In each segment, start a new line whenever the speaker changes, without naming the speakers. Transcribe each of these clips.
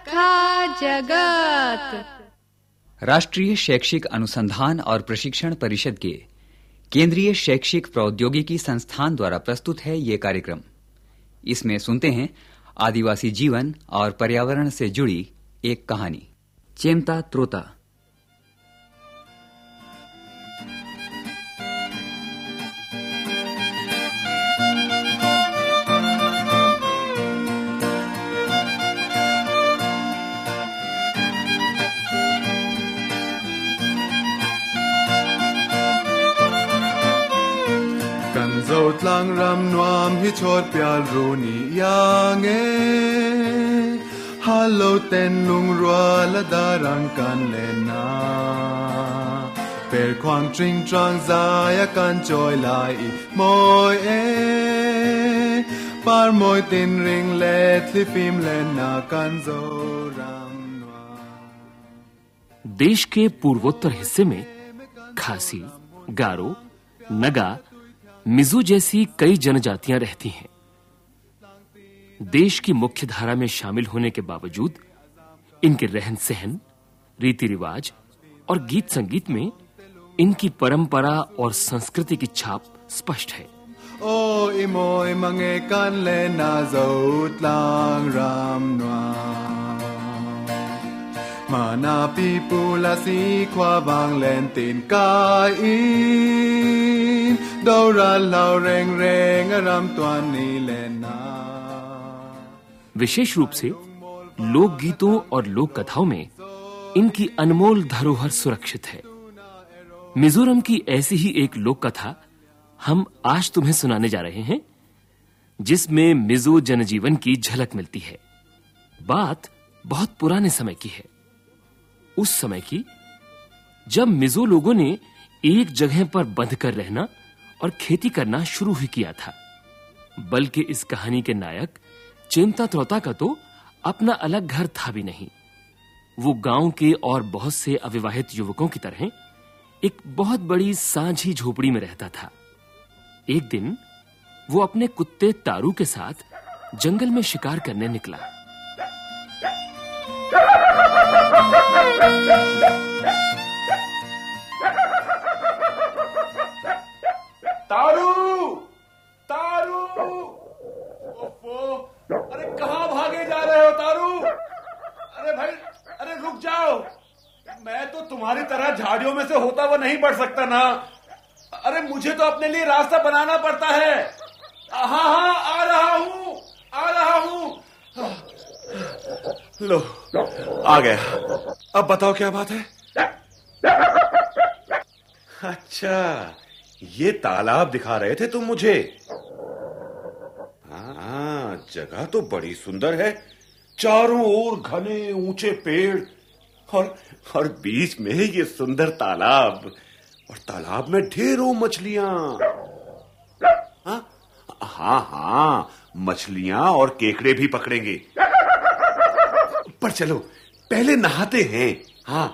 कथा जगत
राष्ट्रीय शैक्षिक अनुसंधान और प्रशिक्षण परिषद के केंद्रीय शैक्षिक प्रौद्योगिकी संस्थान द्वारा प्रस्तुत है ये कार्यक्रम इसमें सुनते हैं आदिवासी जीवन और पर्यावरण से जुड़ी एक कहानी चेमता त्रोता
lang ram nuam hi chot pial yang e halo ten lung rua la da rang kan le na per kwang tring trang ya kan choi lai moi e par moi tin ring le thi phim le na kan zo ram
देश के पूर्वोत्तर हिस्से में खासी गारो Naga Meizu जैसी कई जनजातियां रहती हैं देश की मुख्य धारा में शामिल होने के बावजूद इनके रहन सहन रीति रिवाज और गीत संगीत में इनकी परंपरा और संस्कृति की छाप स्पष्ट है
ओ इमोय मंगे कान ले नाजौत लांग राम नुआ माना पीपुला सी बांग लेन तीन काइन विशेष रूप से लोक
गीतों और लोक कथाओं में इनकी अनमोल धरोहर सुरक्षित है मिजोरम की ऐसी ही एक लोक कथा हम आज तुम्हें सुनाने जा रहे हैं जिसमें मिजो जनजीवन की झलक मिलती है बात बहुत पुराने समय की है उस समय की जब मिजो लोगों ने एक जगह पर बंध कर रहना और खेती करना शुरू ही किया था बल्कि इस कहानी के नायक चिंता त्रोता का तो अपना अलग घर था भी नहीं वो गांव के और बहुत से अविवाहित युवकों की तरह एक बहुत बड़ी सांझी झोपड़ी में रहता था एक दिन वो अपने कुत्ते तारू के साथ जंगल में शिकार करने निकला
तारू तारू ओफो अरे कहा भागे जा रहे हो तारू अरे भाई अरे रुक जाओ मैं तो तुम्हारी तरह झाड़ियों में से होता हुआ नहीं बढ़ सकता ना अरे मुझे तो अपने लिए रास्ता बनाना पड़ता है हाँ हाँ आ रहा हूँ आ रहा हूँ लो आ गया अब बताओ क्या बात है अच्छा ये तालाब दिखा रहे थे तुम मुझे हाँ जगह तो बड़ी सुंदर है चारों ओर घने ऊंचे पेड़ और और बीच में ये सुंदर तालाब और तालाब में ढेरों मछलियां हा हा हाँ, मछलियां और केकड़े भी पकड़ेंगे पर चलो पहले नहाते हैं हाँ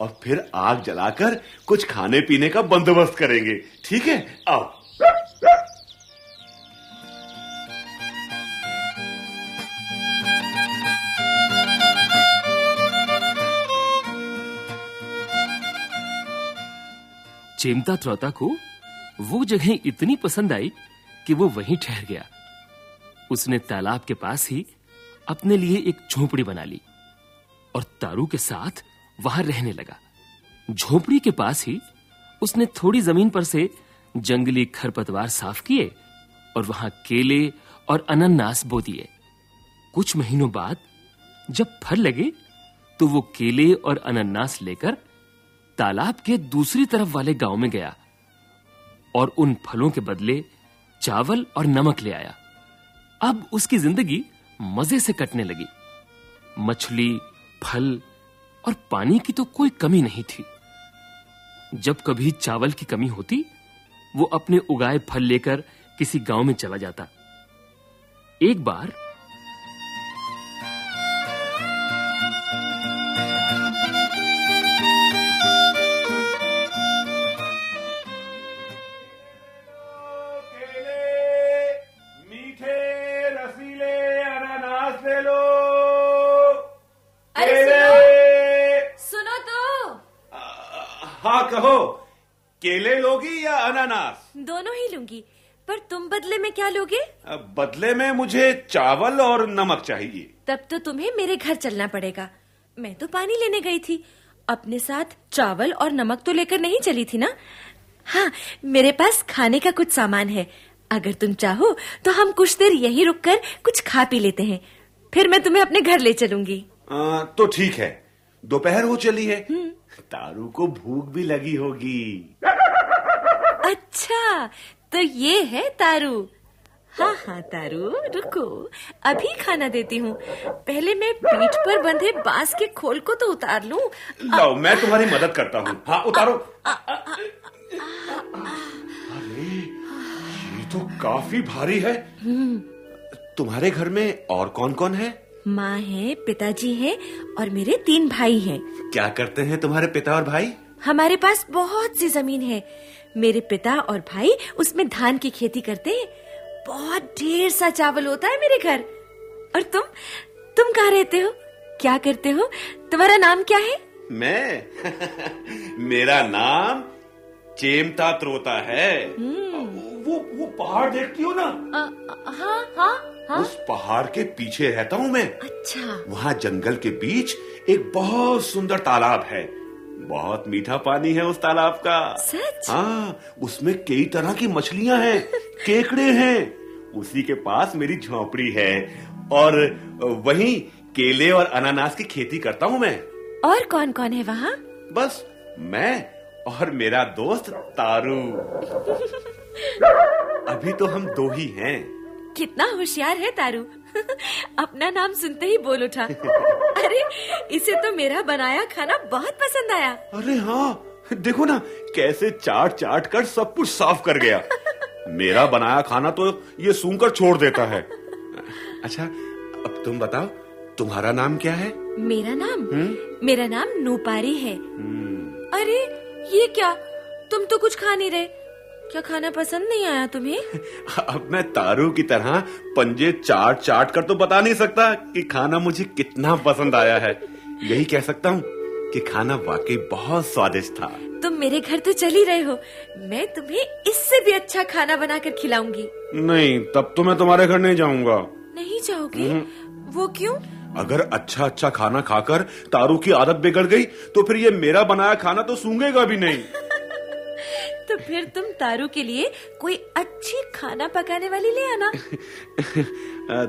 और फिर आग जलाकर कुछ खाने पीने का बंदोबस्त करेंगे ठीक है आओ
चिमटा त्रोता को वो जगह इतनी पसंद आई कि वो वहीं ठहर गया उसने तालाब के पास ही अपने लिए एक झोपड़ी बना ली और तारू के साथ वहां रहने लगा झोपड़ी के पास ही उसने थोड़ी जमीन पर से जंगली खरपतवार साफ किए और वहां केले और अनानास बो दिए कुछ महीनों बाद जब फल लगे तो वो केले और अनानास लेकर तालाब के दूसरी तरफ वाले गांव में गया और उन फलों के बदले चावल और नमक ले आया अब उसकी जिंदगी मजे से कटने लगी मछली फल और पानी की तो कोई कमी नहीं थी जब कभी चावल की कमी होती वो अपने उगाए फल लेकर किसी गांव में चला जाता एक बार
हाँ कहो केले लोगी या अनानास
दोनों ही लूंगी पर तुम बदले में क्या लोगे
बदले में मुझे चावल और नमक चाहिए
तब तो तुम्हें मेरे घर चलना पड़ेगा मैं तो पानी लेने गई थी अपने साथ चावल और नमक तो लेकर नहीं चली थी ना हाँ मेरे पास खाने का कुछ सामान है अगर तुम चाहो तो हम कुछ देर यहीं रुककर कुछ खा पी लेते हैं फिर मैं तुम्हें अपने घर ले चलूंगी
आ, तो ठीक है दोपहर हो चली है हम्म। तारू को भूख भी लगी होगी
अच्छा तो ये है तारू हाँ हाँ तारू रुको अभी खाना देती हूँ पहले मैं पीठ पर बंधे बांस के खोल को तो उतार लूं लाओ
मैं तुम्हारी मदद करता हूँ हाँ उतारो अरे ये तो काफी भारी है तुम्हारे घर में और कौन कौन है
माँ है पिताजी है और मेरे तीन भाई हैं
क्या करते हैं तुम्हारे पिता और भाई
हमारे पास बहुत सी जमीन है मेरे पिता और भाई उसमें धान की खेती करते हैं बहुत ढेर सा चावल होता है मेरे घर और तुम तुम कहाँ रहते हो क्या करते हो तुम्हारा नाम क्या है
मैं मेरा नाम चेमता त्रोता है
हम्म। वो वो पहाड़ देखती हो ना हाँ हाँ हा? उस
पहाड़ के पीछे रहता हूँ मैं
अच्छा
वहाँ जंगल के बीच एक बहुत सुंदर तालाब है बहुत मीठा पानी है उस तालाब का सच हाँ उसमें कई तरह की मछलियाँ हैं केकड़े हैं उसी के पास मेरी झोपड़ी है और वहीं केले और अनानास की खेती करता हूँ मैं
और कौन कौन है वहाँ
बस मैं और मेरा दोस्त तारू अभी तो हम दो ही हैं
कितना होशियार है तारू अपना नाम सुनते ही बोल उठा अरे इसे तो मेरा बनाया खाना बहुत पसंद आया अरे हाँ
देखो ना कैसे चाट चाट कर सब कुछ साफ कर गया मेरा बनाया खाना तो ये सुनकर छोड़ देता है अच्छा अब तुम बताओ तुम्हारा नाम क्या है
मेरा नाम हुँ? हम्म? मेरा नाम नूपारी है हम्म। अरे ये क्या तुम तो कुछ खा नहीं रहे क्या खाना पसंद नहीं आया तुम्हें
अब मैं तारू की तरह पंजे चाट चाट कर तो बता नहीं सकता कि खाना मुझे कितना पसंद आया है यही कह सकता हूँ कि खाना वाकई बहुत स्वादिष्ट था
तुम मेरे घर तो चल ही रहे हो मैं तुम्हें इससे भी अच्छा खाना बनाकर खिलाऊंगी
नहीं तब तो मैं तुम्हारे घर नहीं जाऊंगा
नहीं जाओगे
हम्म। वो क्यों अगर अच्छा अच्छा खाना खाकर तारू की आदत बिगड़ गई तो फिर ये मेरा बनाया खाना तो सूंघेगा भी नहीं
फिर तुम तारू के लिए कोई अच्छी खाना पकाने वाली ले आना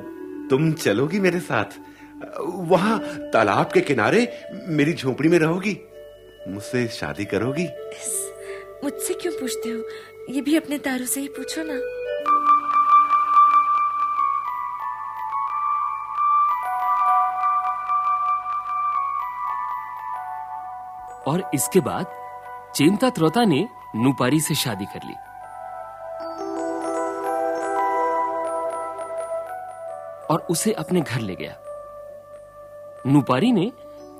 तुम चलोगी मेरे साथ वहां तालाब के किनारे मेरी झोपड़ी में रहोगी मुझसे शादी करोगी
मुझसे क्यों पूछते हो ये भी अपने तारू से ही पूछो ना
और इसके बाद चिंता त्रोता ने नूपारी से शादी कर ली और उसे अपने घर ले गया नूपारी ने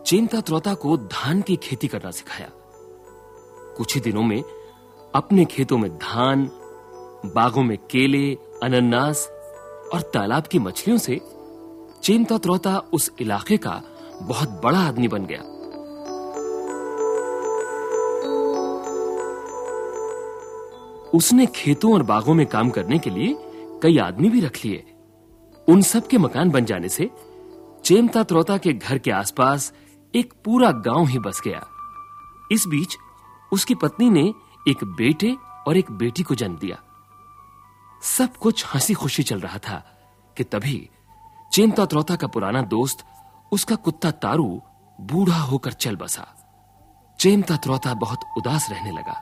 चिंता त्रोता को धान की खेती करना सिखाया कुछ ही दिनों में अपने खेतों में धान बागों में केले अनानास और तालाब की मछलियों से चेमता त्रोता उस इलाके का बहुत बड़ा आदमी बन गया उसने खेतों और बागों में काम करने के लिए कई आदमी भी रख लिए उन सब के मकान बन जाने से चेमता त्रोता के घर के आसपास एक पूरा गांव ही बस गया इस बीच उसकी पत्नी ने एक बेटे और एक बेटी को जन्म दिया सब कुछ हंसी खुशी चल रहा था कि तभी चेमता त्रोता का पुराना दोस्त उसका कुत्ता तारू बूढ़ा होकर चल बसा चेमता त्रोता बहुत उदास रहने लगा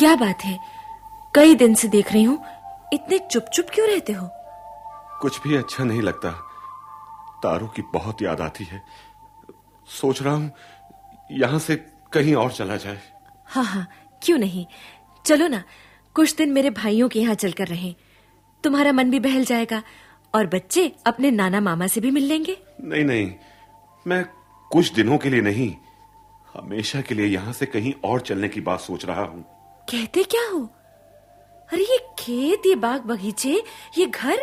क्या बात है कई दिन से देख रही हूं इतने चुप-चुप क्यों रहते हो
कुछ भी अच्छा नहीं लगता तारू की बहुत याद आती है सोच रहा हूं यहां से कहीं और चला जाए
हां हां क्यों नहीं चलो ना कुछ दिन मेरे भाइयों के यहां चलकर रहें तुम्हारा मन भी बहल जाएगा और बच्चे अपने नाना मामा से भी मिल लेंगे
नहीं नहीं मैं कुछ दिनों के लिए नहीं हमेशा के लिए यहां से कहीं और चलने की बात सोच रहा हूं
कहते क्या हो अरे ये खेत ये बाग बगीचे ये घर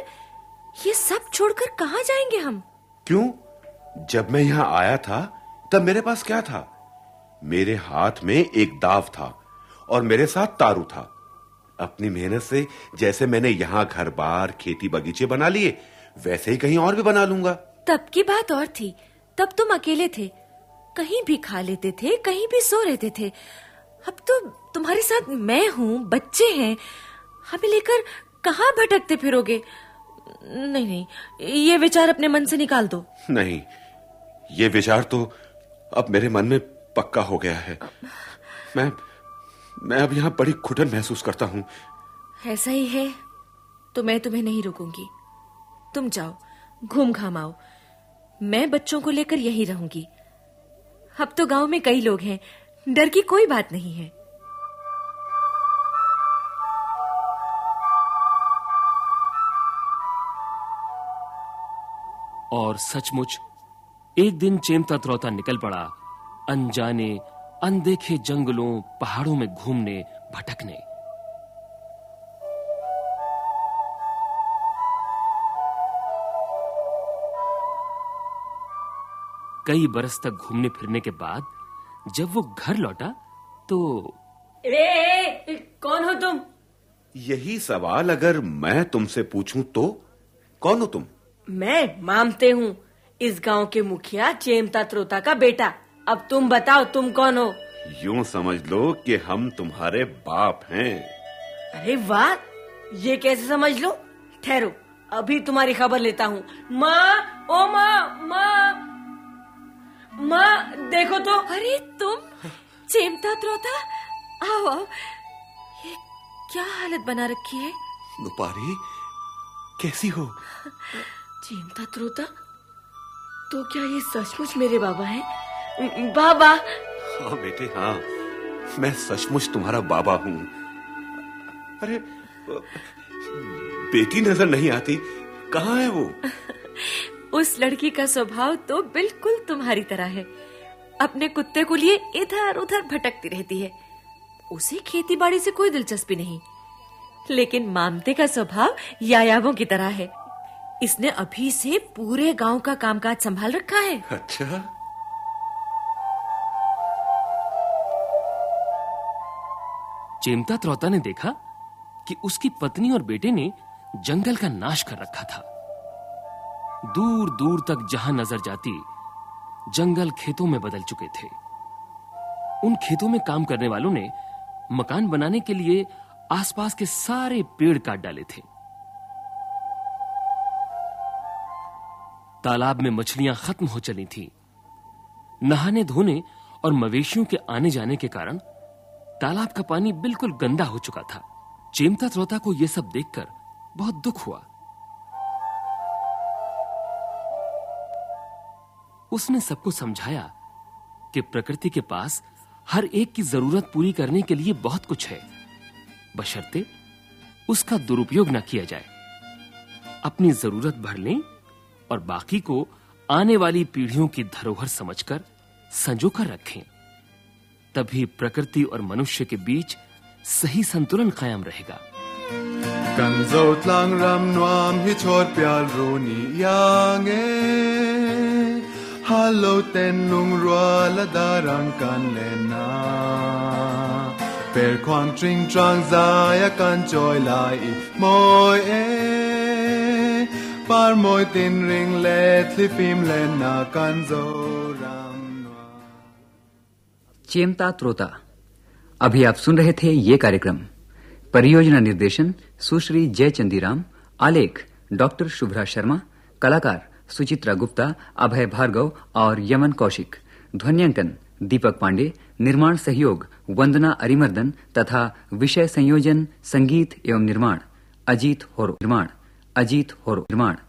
ये सब छोड़कर कहाँ जाएंगे हम
क्यों जब मैं यहाँ आया था तब मेरे पास क्या था मेरे हाथ में एक दाव था और मेरे साथ तारू था अपनी मेहनत से जैसे मैंने यहाँ घर बार खेती बगीचे बना लिए वैसे ही कहीं और भी बना लूंगा
तब की बात और थी तब तुम अकेले थे कहीं भी खा लेते थे कहीं भी सो रहते थे अब तो तुम्हारे साथ मैं हूँ बच्चे हैं हमें लेकर कहाँ भटकते फिरोगे नहीं नहीं ये विचार अपने मन से निकाल दो
नहीं ये विचार तो अब मेरे मन में पक्का हो गया है मैं मैं अब यहाँ बड़ी घुटन महसूस करता हूँ
ऐसा ही है तो मैं तुम्हें नहीं रोकूंगी तुम जाओ घूम घाम आओ मैं बच्चों को लेकर यहीं रहूंगी अब तो गांव में कई लोग हैं डर की कोई बात नहीं है
और सचमुच एक दिन चेमता त्रोता निकल पड़ा अनजाने अनदेखे जंगलों पहाड़ों में घूमने भटकने कई बरस तक घूमने फिरने के बाद जब वो घर लौटा तो
ए, कौन हो तुम
यही सवाल अगर मैं तुमसे
पूछूं तो कौन हो तुम
मैं मामते हूँ इस गांव के मुखिया चेमता त्रोता का बेटा अब तुम बताओ तुम कौन हो
यूं समझ लो कि हम तुम्हारे बाप हैं
अरे वाह ये कैसे समझ लो ठहरो अभी तुम्हारी खबर लेता हूँ माँ ओ माँ देखो तो अरे तुम चेमता त्रोता आओ आओ ये क्या हालत बना रखी है
नुपारी कैसी हो
चेमता त्रोता तो क्या ये सचमुच मेरे बाबा हैं बाबा हाँ
बेटे हाँ मैं सचमुच तुम्हारा बाबा हूँ अरे बेटी नजर नहीं आती कहाँ है वो
उस लड़की का स्वभाव तो बिल्कुल तुम्हारी तरह है अपने कुत्ते को लिए इधर उधर भटकती रहती है उसे खेती बाड़ी से कोई दिलचस्पी नहीं लेकिन मामते का स्वभाव यायावों की तरह है इसने अभी से पूरे गांव का कामकाज संभाल रखा है
अच्छा चिमटा त्रोता ने देखा कि उसकी पत्नी और बेटे ने जंगल का नाश कर रखा था दूर-दूर तक जहां नजर जाती जंगल खेतों में बदल चुके थे उन खेतों में काम करने वालों ने मकान बनाने के लिए आसपास के सारे पेड़ काट डाले थे तालाब में मछलियां खत्म हो चली थी नहाने धोने और मवेशियों के आने जाने के कारण तालाब का पानी बिल्कुल गंदा हो चुका था चेमता त्रोता को यह सब देखकर बहुत दुख हुआ उसने सबको समझाया कि प्रकृति के पास हर एक की जरूरत पूरी करने के लिए बहुत कुछ है बशर्ते उसका दुरुपयोग न किया जाए अपनी जरूरत भर लें और बाकी को आने वाली पीढ़ियों की धरोहर समझकर संजोकर रखें तभी प्रकृति और मनुष्य
के बीच सही संतुलन कायम रहेगा lang ram nuam hi chor Halo tenlung rua la darang kan lena Per quang tring trang zaya kan joy lai moi e Par moi tin ring le tlipim lena kan zo ram चिमता त्रोता अभी
आप सुन रहे थे ये कार्यक्रम परियोजना निर्देशन सुश्री जयचंदीराम आलेख doctor Shubhra Sharma कलाकार सुचित्रा गुप्ता अभय भार्गव और यमन कौशिक ध्वन्यांकन दीपक पांडे निर्माण सहयोग वंदना अरिमर्दन तथा विषय संयोजन संगीत एवं निर्माण अजीत होरो निर्माण अजीत होरो निर्माण